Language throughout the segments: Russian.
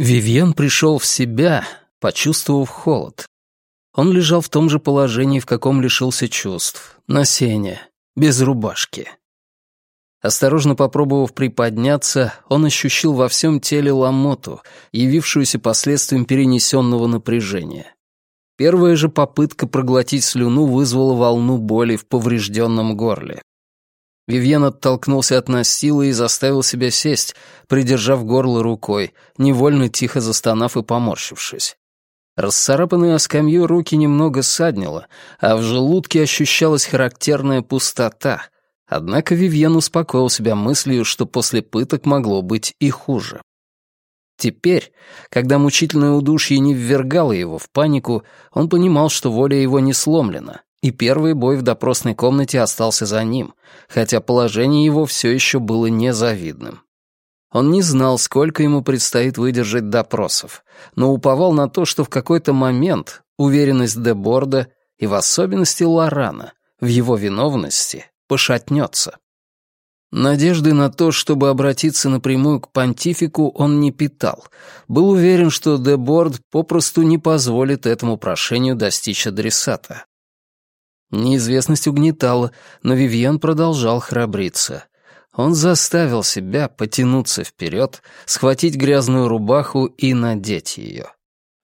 Вивьен пришел в себя, почувствовав холод. Он лежал в том же положении, в каком лишился чувств, на сене, без рубашки. Осторожно попробовав приподняться, он ощущал во всем теле ломоту, явившуюся последствием перенесенного напряжения. Первая же попытка проглотить слюну вызвала волну боли в поврежденном горле. Вивьен оттолкнулся от настила и заставил себя сесть, придержав горло рукой, невольно тихо застонав и поморщившись. Расцарапанные о скамью руки немного саднило, а в желудке ощущалась характерная пустота. Однако Вивьен успокоил себя мыслью, что после пыток могло быть и хуже. Теперь, когда мучительное удушье не ввергало его в панику, он понимал, что воля его не сломлена, и первый бой в допросной комнате остался за ним, хотя положение его все еще было незавидным. Он не знал, сколько ему предстоит выдержать допросов, но уповал на то, что в какой-то момент уверенность Деборда и в особенности Лорана в его виновности пошатнется. Надежды на то, чтобы обратиться напрямую к понтифику, он не питал. Был уверен, что Деборд попросту не позволит этому прошению достичь адресата. Неизвестность угнетала, но Вивьен продолжал храбриться. Он заставил себя потянуться вперед, схватить грязную рубаху и надеть ее.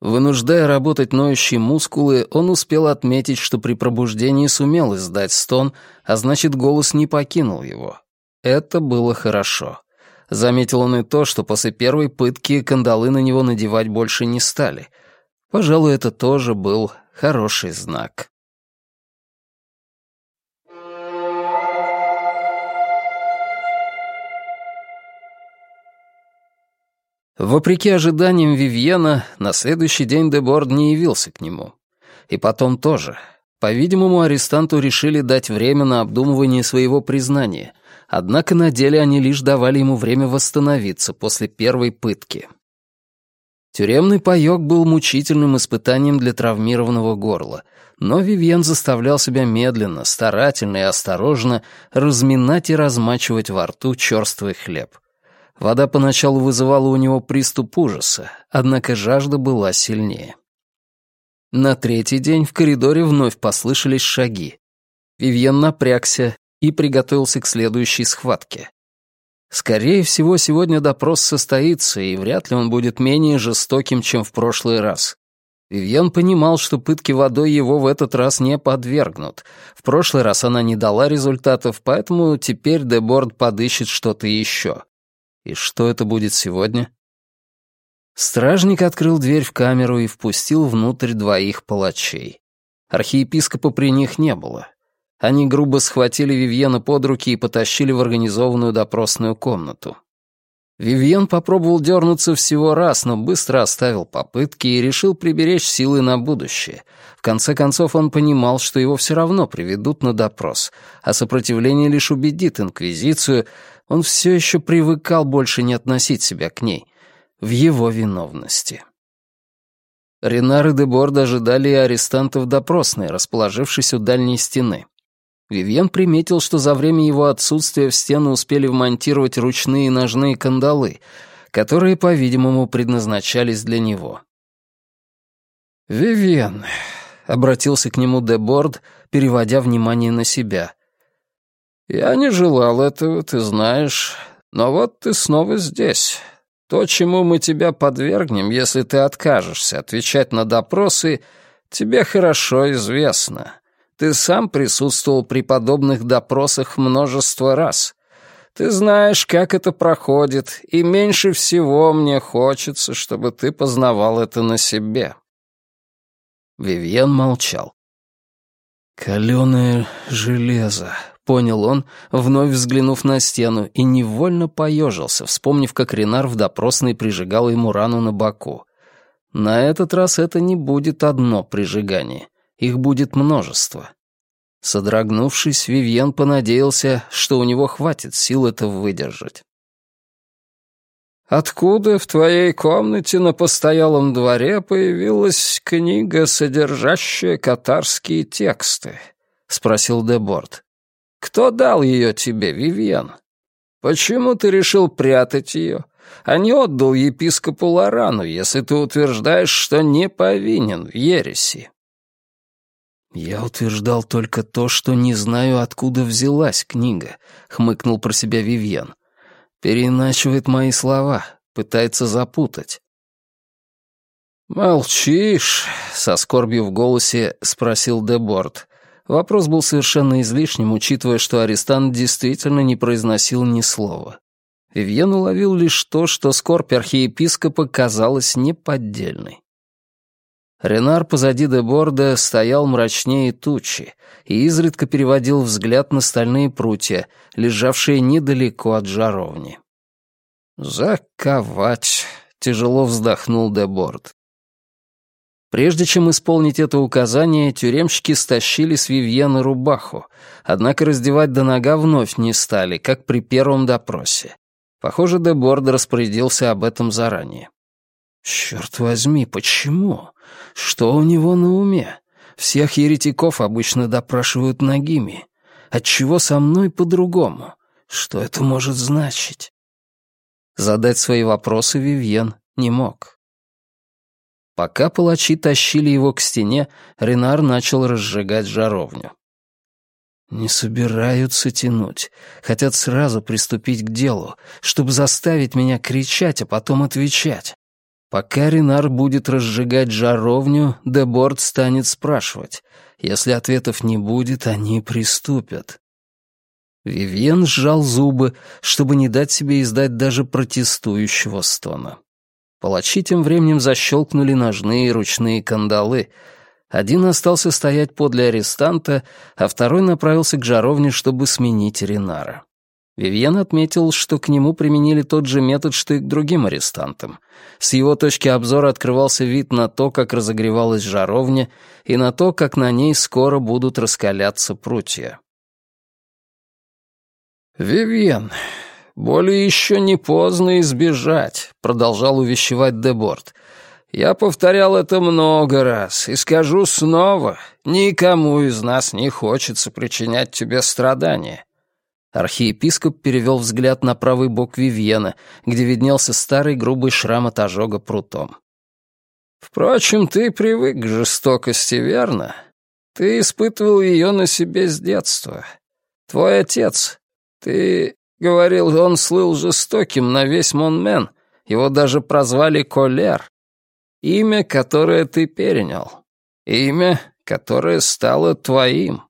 Вынуждая работать ноющие мускулы, он успел отметить, что при пробуждении сумел издать стон, а значит, голос не покинул его. Это было хорошо. Заметил он и то, что после первой пытки кандалы на него надевать больше не стали. Пожалуй, это тоже был хороший знак. Вопреки ожиданиям Вивьена, на следующий день Деборд не явился к нему. И потом тоже. По-видимому, арестанту решили дать время на обдумывание своего признания, однако на деле они лишь давали ему время восстановиться после первой пытки. Тюремный паёк был мучительным испытанием для травмированного горла, но Вивьен заставлял себя медленно, старательно и осторожно разминать и размачивать во рту черствый хлеб — Вода поначалу вызывала у него приступ ужаса, однако жажда была сильнее. На третий день в коридоре вновь послышались шаги. Вивьен напрягся и приготовился к следующей схватке. Скорее всего, сегодня допрос состоится, и вряд ли он будет менее жестоким, чем в прошлый раз. Вивьен понимал, что пытки водой его в этот раз не подвергнут. В прошлый раз она не дала результатов, поэтому теперь Деборд подыщет что-то еще. И что это будет сегодня? Стражник открыл дверь в камеру и впустил внутрь двоих палачей. Архиепископа при них не было. Они грубо схватили Вивьена под руки и потащили в организованную допросную комнату. Вивьен попробовал дернуться всего раз, но быстро оставил попытки и решил приберечь силы на будущее. В конце концов он понимал, что его все равно приведут на допрос, а сопротивление лишь убедит Инквизицию, он все еще привыкал больше не относить себя к ней, в его виновности. Ренар и Деборд ожидали арестантов допросной, расположившись у дальней стены. Вивьен приметил, что за время его отсутствия в стену успели вмонтировать ручные ножные кандалы, которые, по-видимому, предназначались для него. «Вивьен», — обратился к нему Деборд, переводя внимание на себя, «Я не желал этого, ты знаешь. Но вот ты снова здесь. То, чему мы тебя подвергнем, если ты откажешься отвечать на допросы, тебе хорошо известно. Ты сам присутствовал при подобных допросах множество раз. Ты знаешь, как это проходит, и меньше всего мне хочется, чтобы ты познавал это на себе». Вивьен молчал. «Каленое железо», понял он, вновь взглянув на стену, и невольно поежился, вспомнив, как Ренар в допросной прижигал ему рану на боку. На этот раз это не будет одно прижигание, их будет множество. Содрогнувшись, Вивьен понадеялся, что у него хватит сил это выдержать. «Откуда в твоей комнате на постоялом дворе появилась книга, содержащая катарские тексты?» — спросил Деборд. Кто дал ее тебе, Вивьен? Почему ты решил прятать ее? а не отдал епископу Лорану, если ты утверждаешь, что не повинен в ереси». «Я утверждал только то, что не знаю, откуда взялась книга», — хмыкнул про себя Вивьен. «Переиначивает мои слова, пытается запутать». «Молчишь?» — со скорбью в голосе спросил Деборд. Вопрос был совершенно излишним, учитывая, что арестант действительно не произносил ни слова. Вивьен уловил лишь то, что скорбь архиепископа казалась неподдельной. Ренар позади Деборда стоял мрачнее тучи и изредка переводил взгляд на стальные прутья, лежавшие недалеко от жаровни. «Заковать!» — тяжело вздохнул Деборд. Прежде чем исполнить это указание, тюремщики стащили с Вивьена рубаху, однако раздевать до нога вновь не стали, как при первом допросе. Похоже, Деборд распорядился об этом заранее. «Черт возьми, почему? Что у него на уме? Всех еретиков обычно допрашивают ногими. Отчего со мной по-другому? Что это может значить?» Задать свои вопросы Вивьен не мог. Пока палачи тащили его к стене, Ренар начал разжигать жаровню. «Не собираются тянуть. Хотят сразу приступить к делу, чтобы заставить меня кричать, а потом отвечать. Пока Ренар будет разжигать жаровню, Деборд станет спрашивать. Если ответов не будет, они приступят». Вивьен сжал зубы, чтобы не дать себе издать даже протестующего стона. Палачи тем временем защелкнули ножные и ручные кандалы. Один остался стоять подле арестанта, а второй направился к жаровне, чтобы сменить Ренара. Вивьен отметил, что к нему применили тот же метод, что и к другим арестантам. С его точки обзора открывался вид на то, как разогревалась жаровня, и на то, как на ней скоро будут раскаляться прутья. «Вивьен, более еще не поздно избежать», — продолжал увещевать Деборт. «Я повторял это много раз и скажу снова, никому из нас не хочется причинять тебе страдания». Архиепископ перевел взгляд на правый бок Вивьена, где виднелся старый грубый шрам от ожога прутом. «Впрочем, ты привык к жестокости, верно? Ты испытывал ее на себе с детства. Твой отец, ты Говорил, он слыл жестоким на весь Монмен. Его даже прозвали Колер. Имя, которое ты перенял. Имя, которое стало твоим.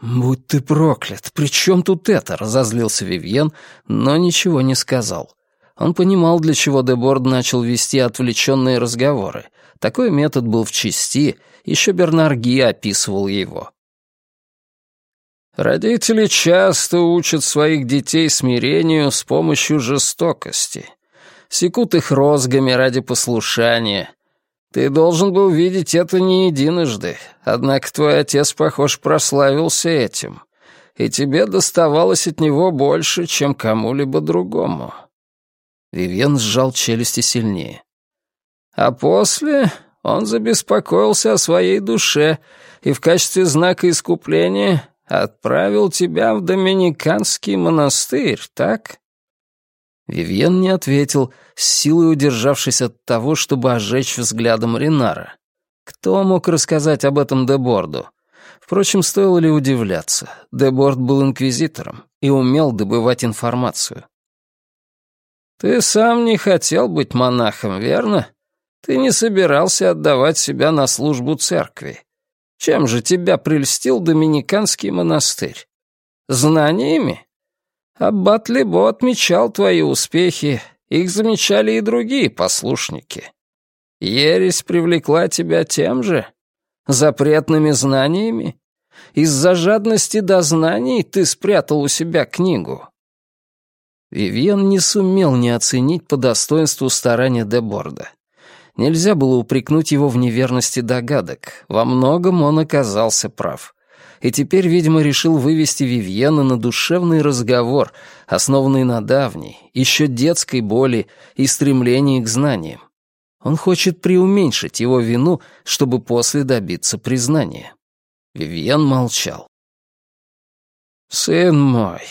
«Будь ты проклят! При чем тут это?» — разозлился Вивьен, но ничего не сказал. Он понимал, для чего Деборд начал вести отвлеченные разговоры. Такой метод был в чести, еще Бернар Ги описывал его. Родители часто учат своих детей смирению с помощью жестокости. Секут их розгами ради послушания. Ты должен был видеть это не единожды, однако твой отец, похож, прославился этим, и тебе доставалось от него больше, чем кому-либо другому». Вивьен сжал челюсти сильнее. А после он забеспокоился о своей душе и в качестве знака искупления отправил тебя в Доминиканский монастырь, так?» Вивьен не ответил, с силой удержавшись от того, чтобы ожечь взглядом Ренара. Кто мог рассказать об этом Деборду? Впрочем, стоило ли удивляться? Деборд был инквизитором и умел добывать информацию. «Ты сам не хотел быть монахом, верно? Ты не собирался отдавать себя на службу церкви. Чем же тебя прельстил доминиканский монастырь? Знаниями? Аббат Лебо отмечал твои успехи, их замечали и другие послушники. Ересь привлекла тебя тем же? Запретными знаниями? Из-за жадности до знаний ты спрятал у себя книгу. Вивьен не сумел не оценить по достоинству старания Деборда. Нельзя было упрекнуть его в неверности догадок. Во многом он оказался прав. И теперь, видимо, решил вывести Вивьена на душевный разговор, основанный на давней, еще детской боли и стремлении к знаниям. Он хочет преуменьшить его вину, чтобы после добиться признания. Вивьен молчал. «Сын мой,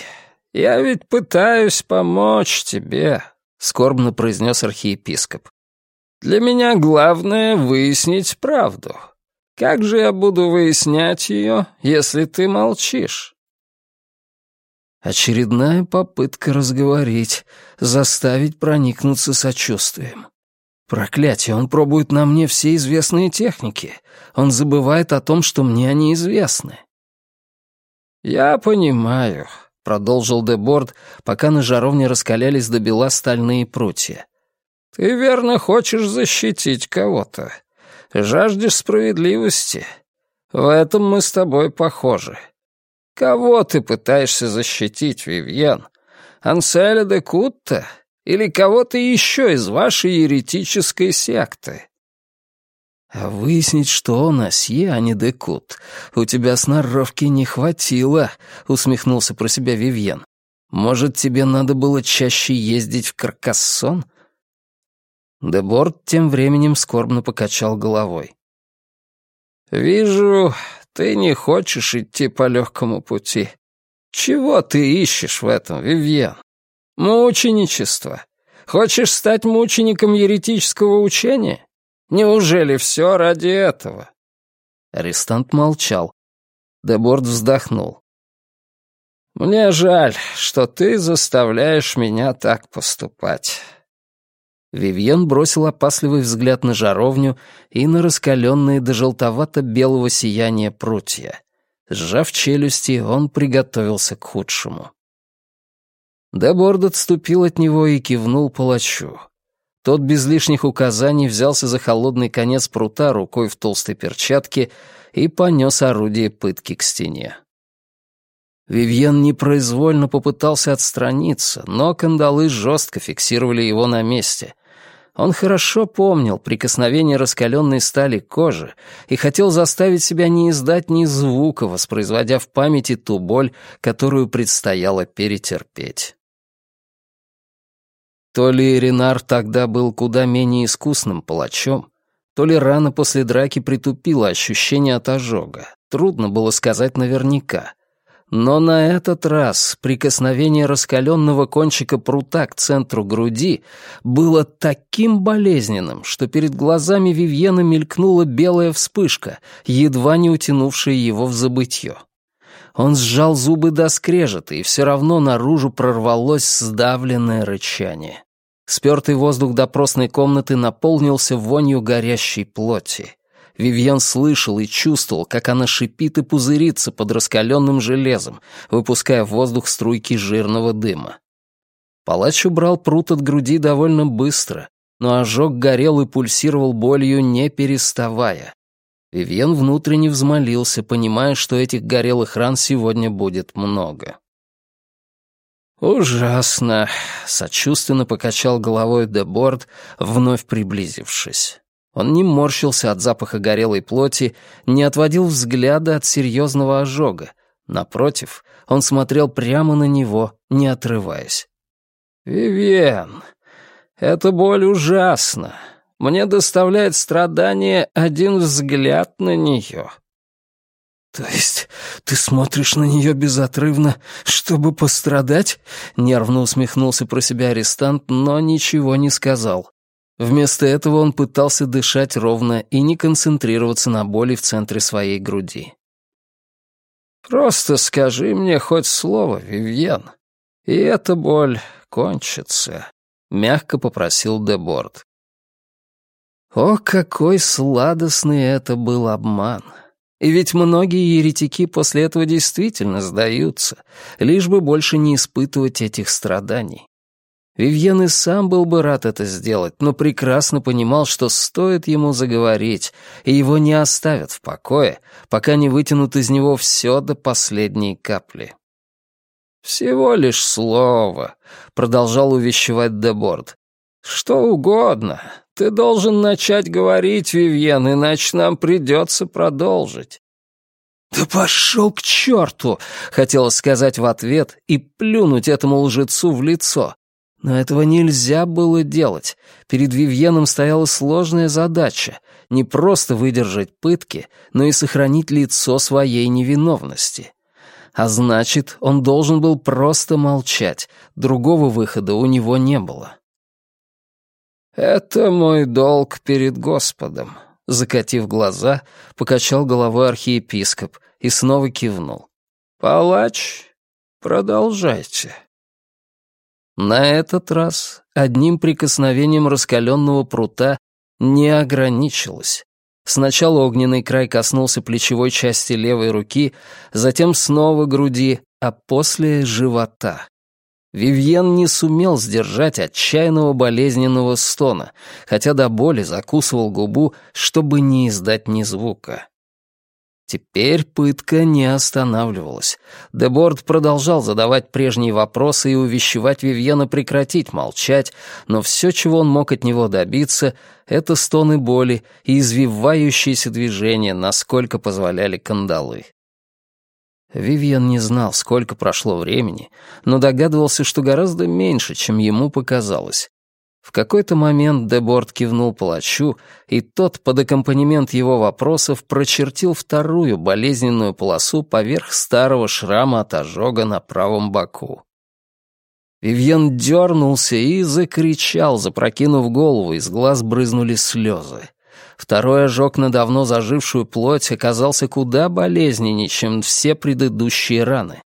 я ведь пытаюсь помочь тебе», — скорбно произнес архиепископ. «Для меня главное — выяснить правду. Как же я буду выяснять ее, если ты молчишь?» Очередная попытка разговорить, заставить проникнуться сочувствием. Проклятие, он пробует на мне все известные техники. Он забывает о том, что мне они известны. «Я понимаю», — продолжил Деборд, пока на жаровне раскалялись до бела стальные прутья. «Ты верно хочешь защитить кого-то. Жаждешь справедливости. В этом мы с тобой похожи. Кого ты пытаешься защитить, Вивьен? Анселя де Кутта или кого-то еще из вашей еретической секты?» А выяснить, что он Асье, а не Декут, у тебя сноровки не хватило, усмехнулся про себя Вивьен. Может, тебе надо было чаще ездить в Каркассон? Деборд тем временем скорбно покачал головой. «Вижу, ты не хочешь идти по легкому пути. Чего ты ищешь в этом, Вивьен? Мученичество. Хочешь стать мучеником еретического учения? Неужели все ради этого?» Арестант молчал. Деборд вздохнул. «Мне жаль, что ты заставляешь меня так поступать». Вивьен бросил опасливый взгляд на жаровню и на раскаленные до желтовато-белого сияния прутья. Сжав челюсти, он приготовился к худшему. Деборд отступил от него и кивнул палачу. Тот без лишних указаний взялся за холодный конец прута рукой в толстой перчатке и понес орудие пытки к стене. Вивьен непроизвольно попытался отстраниться, но кандалы жестко фиксировали его на месте. Он хорошо помнил прикосновение раскаленной стали к коже и хотел заставить себя не издать ни звука, воспроизводя в памяти ту боль, которую предстояло перетерпеть. То ли Ренар тогда был куда менее искусным палачом, то ли рана после драки притупила ощущение от ожога. Трудно было сказать наверняка. Но на этот раз прикосновение раскаленного кончика прута к центру груди было таким болезненным, что перед глазами Вивьена мелькнула белая вспышка, едва не утянувшая его в забытье. Он сжал зубы до скрежета, и все равно наружу прорвалось сдавленное рычание. Спертый воздух допросной комнаты наполнился вонью горящей плоти. Вивьен слышал и чувствовал, как она шипит и пузырится под раскаленным железом, выпуская в воздух струйки жирного дыма. Палач убрал прут от груди довольно быстро, но ожог горел и пульсировал болью, не переставая. Вивьен внутренне взмолился, понимая, что этих горелых ран сегодня будет много. «Ужасно!» — сочувственно покачал головой Деборд, вновь приблизившись. Он не морщился от запаха горелой плоти, не отводил взгляда от серьезного ожога. Напротив, он смотрел прямо на него, не отрываясь. «Вивен, эта боль ужасна. Мне доставляет страдание один взгляд на нее». «То есть ты смотришь на нее безотрывно, чтобы пострадать?» Нервно усмехнулся про себя арестант, но ничего не сказал. Вместо этого он пытался дышать ровно и не концентрироваться на боли в центре своей груди. «Просто скажи мне хоть слово, Вивьен, и эта боль кончится», — мягко попросил Деборд. О, какой сладостный это был обман! И ведь многие еретики после этого действительно сдаются, лишь бы больше не испытывать этих страданий. Вивьен и сам был бы рад это сделать, но прекрасно понимал, что стоит ему заговорить, и его не оставят в покое, пока не вытянут из него все до последней капли. «Всего лишь слово», — продолжал увещевать Деборд. «Что угодно, ты должен начать говорить, Вивьен, иначе нам придется продолжить». «Да пошел к черту!» — хотела сказать в ответ и плюнуть этому лжецу в лицо. Но этого нельзя было делать. Перед Вивьеном стояла сложная задача — не просто выдержать пытки, но и сохранить лицо своей невиновности. А значит, он должен был просто молчать, другого выхода у него не было. «Это мой долг перед Господом», — закатив глаза, покачал головой архиепископ и снова кивнул. «Палач, продолжайте». На этот раз одним прикосновением раскаленного прута не ограничилось. Сначала огненный край коснулся плечевой части левой руки, затем снова груди, а после — живота. Вивьен не сумел сдержать отчаянного болезненного стона, хотя до боли закусывал губу, чтобы не издать ни звука. Теперь пытка не останавливалась. Деборд продолжал задавать прежние вопросы и увещевать Вивьена прекратить молчать, но все, чего он мог от него добиться, это стоны боли и извивающиеся движения, насколько позволяли кандалы. Вивьен не знал, сколько прошло времени, но догадывался, что гораздо меньше, чем ему показалось. В какой-то момент Деборд кивнул палачу, и тот, под аккомпанемент его вопросов, прочертил вторую болезненную полосу поверх старого шрама от ожога на правом боку. Вивьен дернулся и закричал, запрокинув голову, из глаз брызнули слезы. Второй ожог на давно зажившую плоть оказался куда болезненнее, чем все предыдущие раны.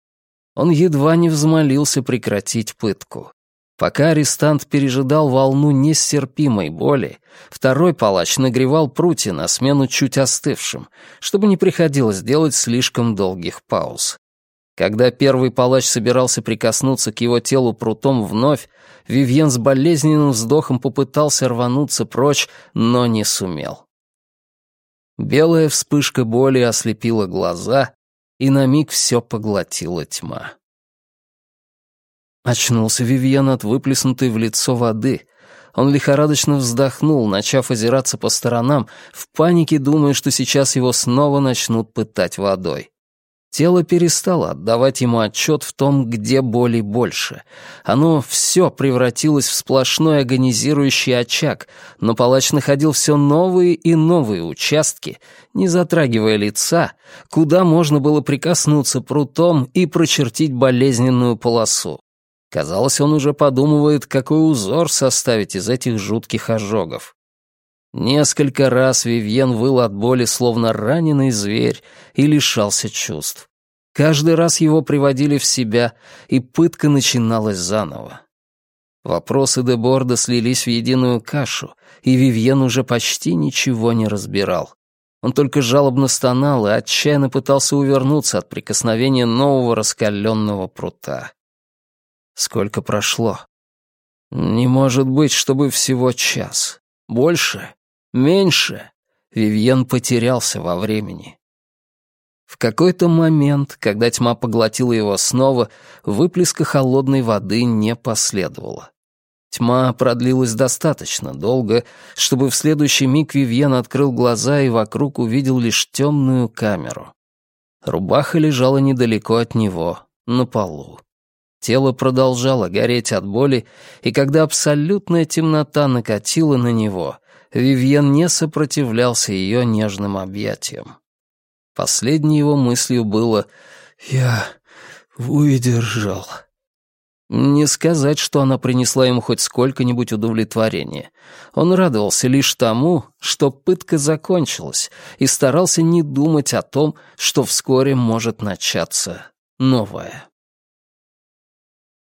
Он едва не взмолился прекратить пытку. Пока арестант пережидал волну нестерпимой боли, второй палач нагревал прутья на смену чуть остывшим, чтобы не приходилось делать слишком долгих пауз. Когда первый палач собирался прикоснуться к его телу прутом вновь, Вивьен с болезненным вздохом попытался рвануться прочь, но не сумел. Белая вспышка боли ослепила глаза, и на миг все поглотила тьма. Очнулся Вивьен от выплеснутой в лицо воды. Он лихорадочно вздохнул, начав озираться по сторонам, в панике думая, что сейчас его снова начнут пытать водой. Тело перестало отдавать ему отчет в том, где боли больше. Оно все превратилось в сплошной агонизирующий очаг, но палач находил все новые и новые участки, не затрагивая лица, куда можно было прикоснуться прутом и прочертить болезненную полосу. Казалось, он уже подумывает, какой узор составить из этих жутких ожогов. Несколько раз Вивьен выл от боли, словно раненый зверь, и лишался чувств. Каждый раз его приводили в себя, и пытка начиналась заново. Вопросы Деборда слились в единую кашу, и Вивьен уже почти ничего не разбирал. Он только жалобно стонал и отчаянно пытался увернуться от прикосновения нового раскаленного прута. Сколько прошло? Не может быть, чтобы всего час. Больше? Меньше. Вивьен потерялся во времени. В какой-то момент, когда тьма поглотила его снова, выплеска холодной воды не последовало. Тьма продлилась достаточно долго, чтобы в следующий миг Вивьен открыл глаза и вокруг увидел лишь темную камеру. Рубаха лежала недалеко от него, на полу. Тело продолжало гореть от боли, и когда абсолютная темнота накатила на него, Вивьен не сопротивлялся ее нежным объятиям. Последней его мыслью было «Я выдержал». Не сказать, что она принесла ему хоть сколько-нибудь удовлетворения. Он радовался лишь тому, что пытка закончилась, и старался не думать о том, что вскоре может начаться новое.